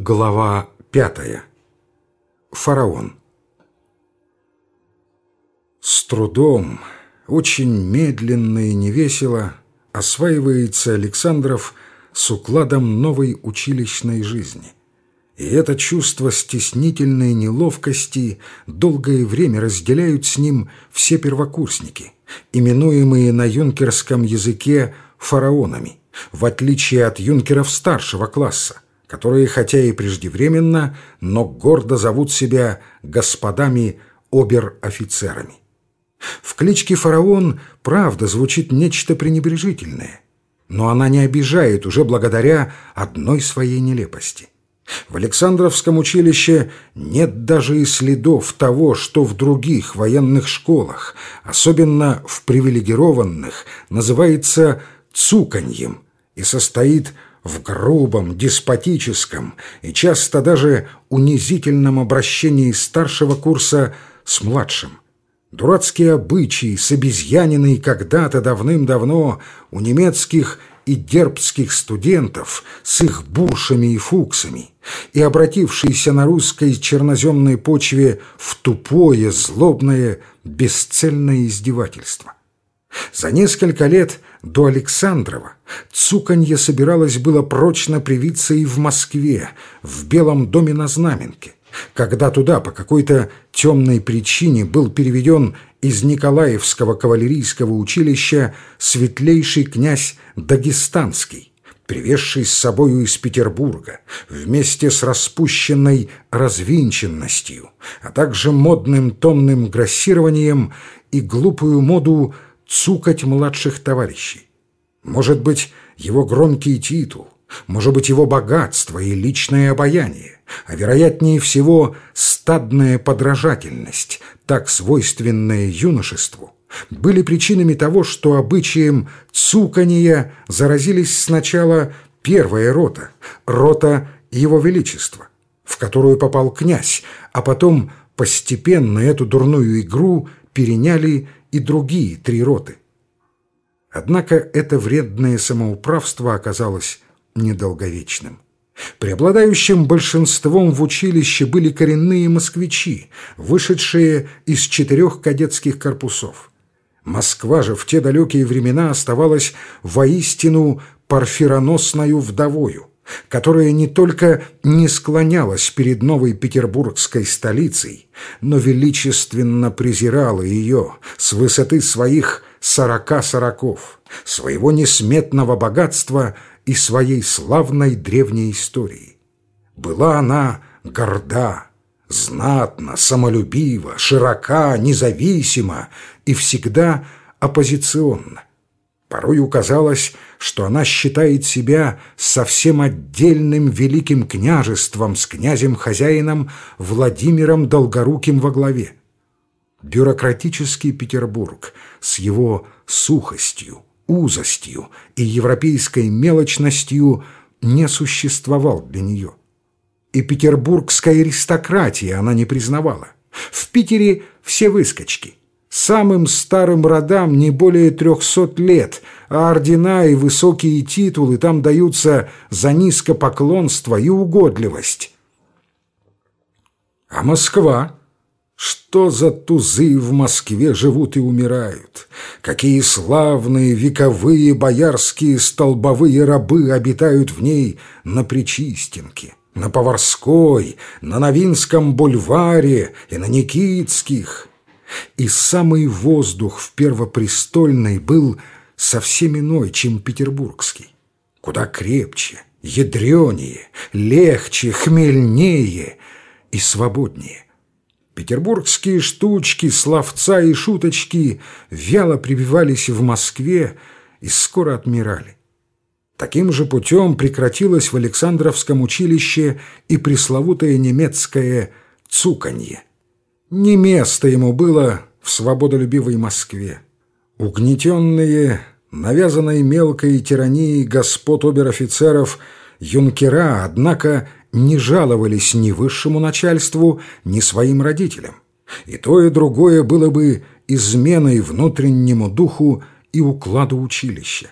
Глава пятая. Фараон. С трудом, очень медленно и невесело осваивается Александров с укладом новой училищной жизни. И это чувство стеснительной неловкости долгое время разделяют с ним все первокурсники, именуемые на юнкерском языке фараонами, в отличие от юнкеров старшего класса, которые, хотя и преждевременно, но гордо зовут себя господами обер-офицерами. В кличке «Фараон» правда звучит нечто пренебрежительное, но она не обижает уже благодаря одной своей нелепости. В Александровском училище нет даже и следов того, что в других военных школах, особенно в привилегированных, называется «цуканьем» и состоит в грубом, деспотическом и часто даже унизительном обращении старшего курса с младшим. Дурацкие обычаи с обезьяниной когда-то давным-давно у немецких и дербских студентов с их буршами и фуксами и обратившиеся на русской черноземной почве в тупое, злобное, бесцельное издевательство. За несколько лет до Александрова цуканье собиралось было прочно привиться и в Москве, в Белом доме на Знаменке, когда туда по какой-то темной причине был переведен из Николаевского кавалерийского училища светлейший князь Дагестанский, привезший с собою из Петербурга, вместе с распущенной развинченностью, а также модным томным грассированием и глупую моду цукать младших товарищей. Может быть, его громкий титул, может быть, его богатство и личное обаяние, а вероятнее всего стадная подражательность, так свойственная юношеству, были причинами того, что обычаем цукания заразились сначала первая рота, рота Его Величества, в которую попал князь, а потом постепенно эту дурную игру переняли и другие три роты. Однако это вредное самоуправство оказалось недолговечным. Преобладающим большинством в училище были коренные москвичи, вышедшие из четырех кадетских корпусов. Москва же в те далекие времена оставалась воистину парфироносною вдовою которая не только не склонялась перед новой петербургской столицей, но величественно презирала ее с высоты своих сорока сороков, своего несметного богатства и своей славной древней истории. Была она горда, знатна, самолюбива, широка, независима и всегда оппозиционна. Порою казалось, что она считает себя совсем отдельным великим княжеством с князем-хозяином Владимиром Долгоруким во главе. Бюрократический Петербург с его сухостью, узостью и европейской мелочностью не существовал для нее. И петербургской аристократии она не признавала. В Питере все выскочки. Самым старым родам не более трехсот лет, а ордена и высокие титулы там даются за низкопоклонство и угодливость. А Москва? Что за тузы в Москве живут и умирают? Какие славные вековые боярские столбовые рабы обитают в ней на Причистенке, на Поварской, на Новинском бульваре и на Никитских? И самый воздух в Первопрестольной был совсем иной, чем петербургский. Куда крепче, ядренее, легче, хмельнее и свободнее. Петербургские штучки, словца и шуточки вяло прививались в Москве и скоро отмирали. Таким же путем прекратилось в Александровском училище и пресловутое немецкое «цуканье». Не место ему было в свободолюбивой Москве. Угнетенные, навязанной мелкой тиранией господ обер-офицеров, юнкера, однако, не жаловались ни высшему начальству, ни своим родителям. И то, и другое было бы изменой внутреннему духу и укладу училища.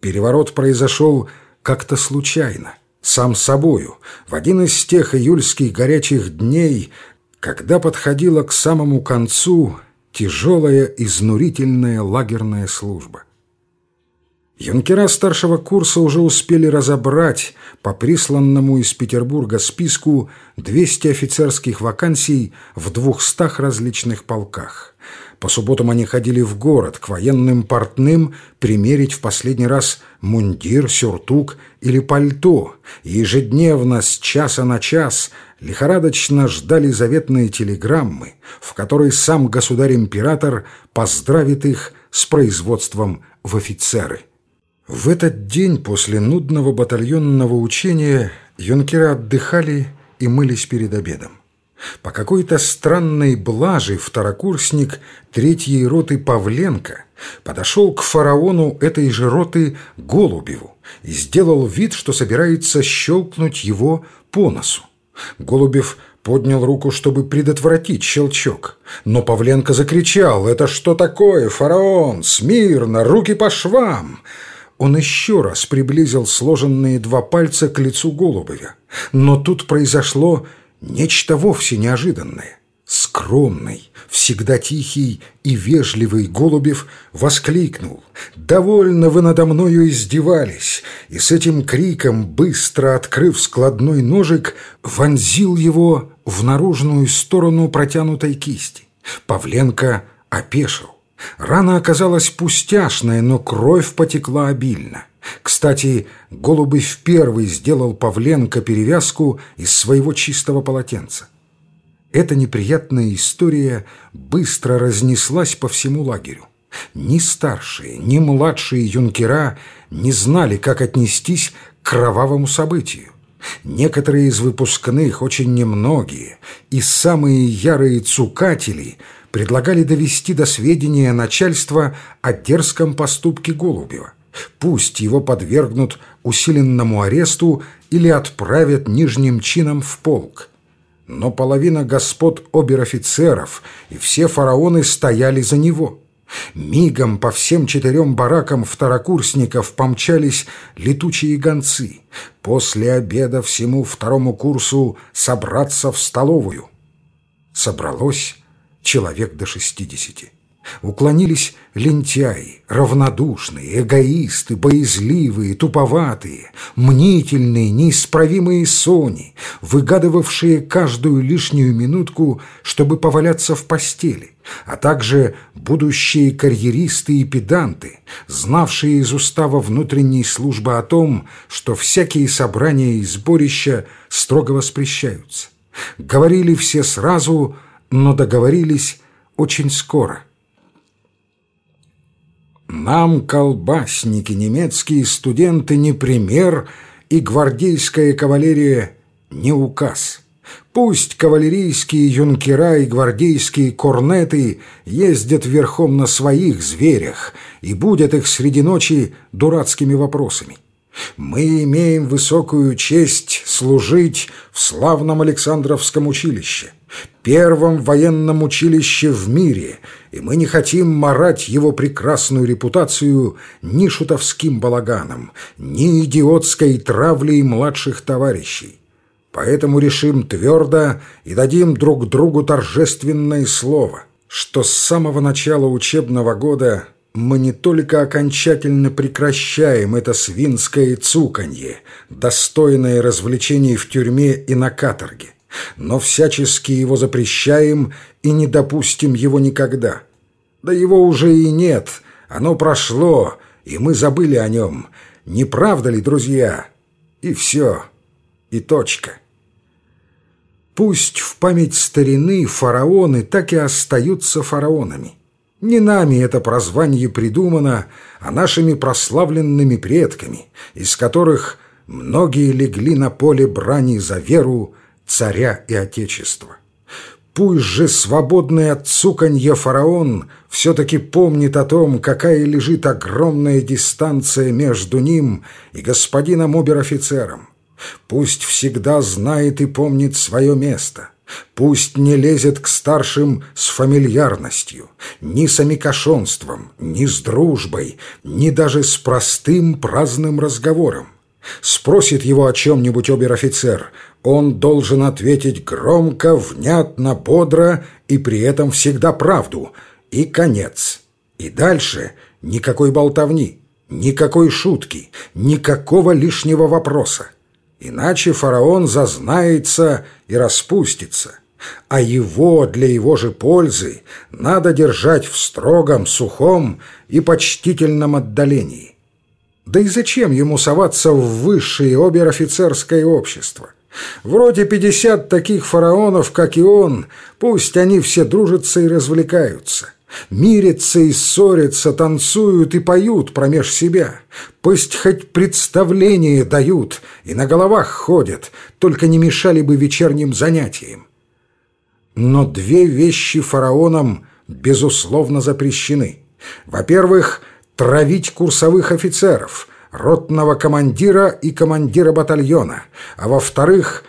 Переворот произошел как-то случайно, сам собою, в один из тех июльских горячих дней, когда подходила к самому концу тяжелая изнурительная лагерная служба. Юнкера старшего курса уже успели разобрать по присланному из Петербурга списку 200 офицерских вакансий в 200 различных полках. По субботам они ходили в город к военным портным примерить в последний раз мундир, сюртук или пальто, и ежедневно с часа на час лихорадочно ждали заветные телеграммы, в которой сам государь-император поздравит их с производством в офицеры. В этот день после нудного батальонного учения юнкеры отдыхали и мылись перед обедом. По какой-то странной блаже второкурсник третьей роты Павленко подошел к фараону этой же роты Голубеву и сделал вид, что собирается щелкнуть его по носу. Голубев поднял руку, чтобы предотвратить щелчок. Но Павленко закричал «Это что такое, фараон? Смирно! Руки по швам!» Он еще раз приблизил сложенные два пальца к лицу Голубовя. Но тут произошло нечто вовсе неожиданное. Скромный, всегда тихий и вежливый Голубев воскликнул «Довольно вы надо мною издевались!» и с этим криком, быстро открыв складной ножик, вонзил его в наружную сторону протянутой кисти. Павленко опешил. Рана оказалась пустяшная, но кровь потекла обильно. Кстати, Голубый первый сделал Павленко перевязку из своего чистого полотенца. Эта неприятная история быстро разнеслась по всему лагерю. Ни старшие, ни младшие юнкера не знали, как отнестись к кровавому событию. Некоторые из выпускных, очень немногие, и самые ярые цукатели – предлагали довести до сведения начальства о дерзком поступке Голубева. Пусть его подвергнут усиленному аресту или отправят нижним чином в полк. Но половина господ обер-офицеров и все фараоны стояли за него. Мигом по всем четырем баракам второкурсников помчались летучие гонцы. После обеда всему второму курсу собраться в столовую. Собралось человек до шестидесяти. Уклонились лентяи, равнодушные, эгоисты, боязливые, туповатые, мнительные, неисправимые сони, выгадывавшие каждую лишнюю минутку, чтобы поваляться в постели, а также будущие карьеристы и педанты, знавшие из устава внутренней службы о том, что всякие собрания и сборища строго воспрещаются. Говорили все сразу – но договорились очень скоро. Нам, колбасники, немецкие студенты, не пример, и гвардейская кавалерия не указ. Пусть кавалерийские юнкера и гвардейские корнеты ездят верхом на своих зверях и будут их среди ночи дурацкими вопросами. Мы имеем высокую честь служить в славном Александровском училище, первом военном училище в мире, и мы не хотим марать его прекрасную репутацию ни шутовским балаганом, ни идиотской травлей младших товарищей. Поэтому решим твердо и дадим друг другу торжественное слово, что с самого начала учебного года мы не только окончательно прекращаем это свинское цуканье, достойное развлечений в тюрьме и на каторге, но всячески его запрещаем и не допустим его никогда. Да его уже и нет, оно прошло, и мы забыли о нем. Не правда ли, друзья? И все, и точка. Пусть в память старины фараоны так и остаются фараонами. Не нами это прозвание придумано, а нашими прославленными предками, из которых многие легли на поле брани за веру царя и отечества. Пусть же свободный от цуканья фараон все-таки помнит о том, какая лежит огромная дистанция между ним и господином обер-офицером. Пусть всегда знает и помнит свое место. Пусть не лезет к старшим с фамильярностью, ни с амикошонством, ни с дружбой, ни даже с простым праздным разговором. Спросит его о чем-нибудь обер-офицер. Он должен ответить громко, внятно, бодро и при этом всегда правду. И конец. И дальше никакой болтовни, никакой шутки, никакого лишнего вопроса. Иначе фараон зазнается и распустится. А его для его же пользы надо держать в строгом, сухом и почтительном отдалении. Да и зачем ему соваться в высшее обер-офицерское общество? Вроде пятьдесят таких фараонов, как и он, пусть они все дружатся и развлекаются. Мирятся и ссорятся, танцуют и поют промеж себя. Пусть хоть представление дают и на головах ходят, только не мешали бы вечерним занятиям. Но две вещи фараонам безусловно запрещены. Во-первых, травить курсовых офицеров, ротного командира и командира батальона, а во-вторых,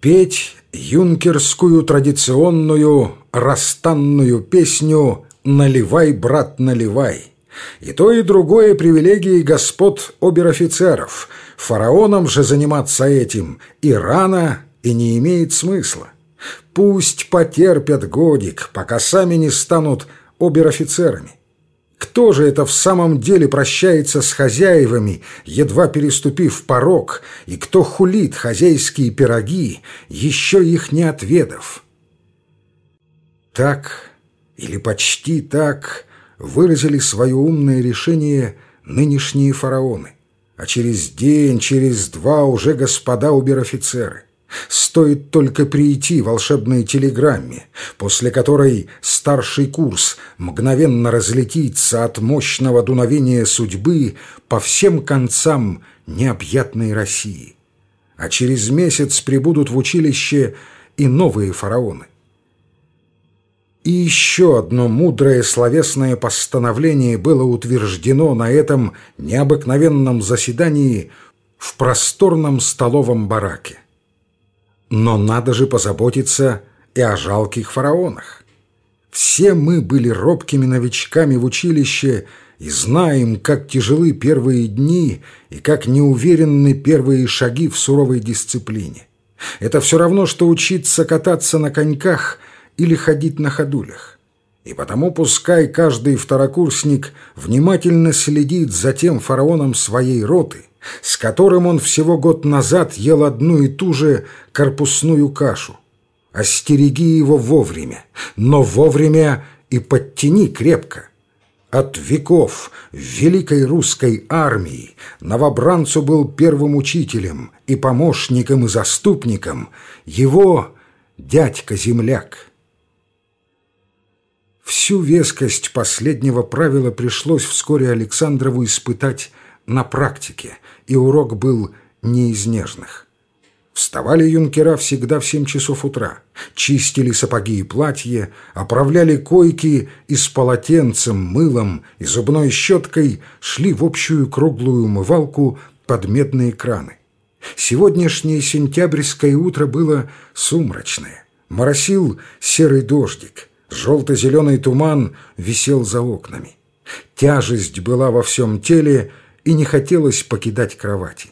петь юнкерскую традиционную расстанную песню «Наливай, брат, наливай». И то, и другое привилегии господ обер-офицеров. Фараонам же заниматься этим и рано, и не имеет смысла. Пусть потерпят годик, пока сами не станут обер-офицерами. Кто же это в самом деле прощается с хозяевами, едва переступив порог, и кто хулит хозяйские пироги, еще их не отведав? Так, или почти так, выразили свое умное решение нынешние фараоны, а через день, через два уже господа убер-офицеры. Стоит только прийти волшебной телеграмме, после которой старший курс мгновенно разлетится от мощного дуновения судьбы по всем концам необъятной России. А через месяц прибудут в училище и новые фараоны. И еще одно мудрое словесное постановление было утверждено на этом необыкновенном заседании в просторном столовом бараке. Но надо же позаботиться и о жалких фараонах. Все мы были робкими новичками в училище и знаем, как тяжелы первые дни и как неуверенны первые шаги в суровой дисциплине. Это все равно, что учиться кататься на коньках или ходить на ходулях. И потому пускай каждый второкурсник внимательно следит за тем фараоном своей роты, с которым он всего год назад ел одну и ту же корпусную кашу. Остереги его вовремя, но вовремя и подтяни крепко. От веков великой русской армии новобранцу был первым учителем и помощником и заступником его дядька-земляк. Всю вескость последнего правила пришлось вскоре Александрову испытать на практике, и урок был не из нежных. Вставали юнкера всегда в семь часов утра, чистили сапоги и платья, оправляли койки и с полотенцем, мылом и зубной щеткой шли в общую круглую умывалку под медные краны. Сегодняшнее сентябрьское утро было сумрачное. Моросил серый дождик, желто-зеленый туман висел за окнами. Тяжесть была во всем теле, и не хотелось покидать кровати.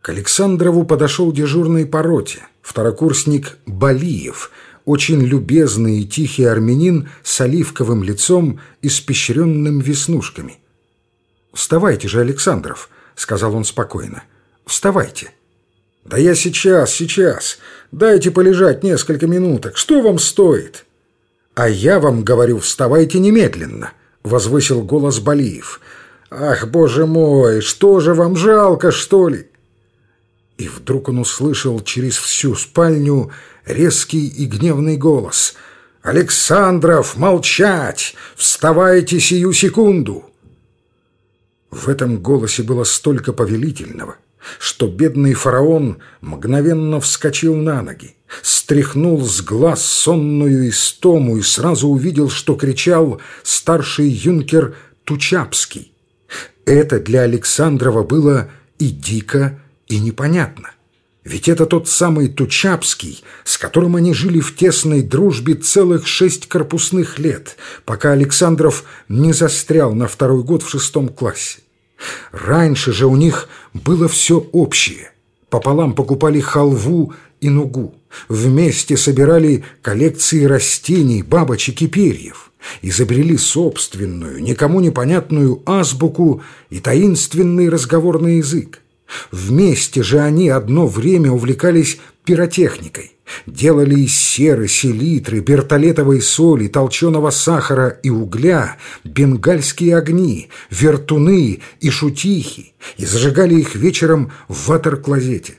К Александрову подошел дежурный по роте, второкурсник Балиев, очень любезный и тихий армянин с оливковым лицом и спещренным веснушками. «Вставайте же, Александров», — сказал он спокойно. «Вставайте». «Да я сейчас, сейчас. Дайте полежать несколько минуток. Что вам стоит?» «А я вам говорю, вставайте немедленно», — возвысил голос Балиев. «Ах, боже мой, что же вам жалко, что ли?» И вдруг он услышал через всю спальню резкий и гневный голос. «Александров, молчать! Вставайте сию секунду!» В этом голосе было столько повелительного, что бедный фараон мгновенно вскочил на ноги, стряхнул с глаз сонную истому и сразу увидел, что кричал старший юнкер Тучапский. Это для Александрова было и дико, и непонятно. Ведь это тот самый Тучапский, с которым они жили в тесной дружбе целых шесть корпусных лет, пока Александров не застрял на второй год в шестом классе. Раньше же у них было все общее. Пополам покупали халву и нугу. Вместе собирали коллекции растений, бабочек и перьев. Изобрели собственную, никому непонятную азбуку и таинственный разговорный язык. Вместе же они одно время увлекались пиротехникой. Делали из серы, селитры, бертолетовой соли, толченого сахара и угля бенгальские огни, вертуны и шутихи и зажигали их вечером в ватер-клозете.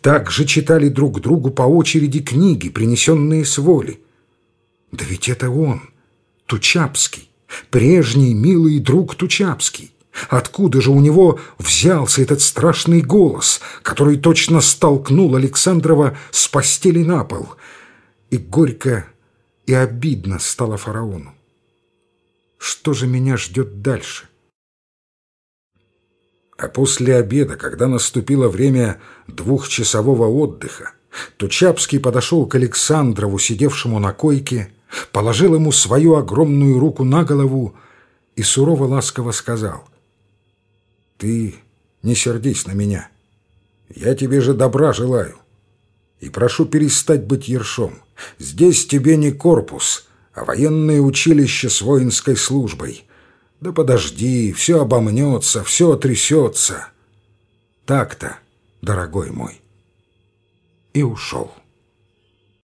Также читали друг другу по очереди книги, принесенные с воли. Да ведь это он, Тучапский, прежний милый друг Тучапский. Откуда же у него взялся этот страшный голос, который точно столкнул Александрова с постели на пол? И горько и обидно стало фараону. Что же меня ждет дальше? А после обеда, когда наступило время двухчасового отдыха, Тучапский подошел к Александрову, сидевшему на койке, положил ему свою огромную руку на голову и сурово-ласково сказал — ты не сердись на меня. Я тебе же добра желаю. И прошу перестать быть ершом. Здесь тебе не корпус, а военное училище с воинской службой. Да подожди, все обомнется, все отрясется. Так-то, дорогой мой. И ушел.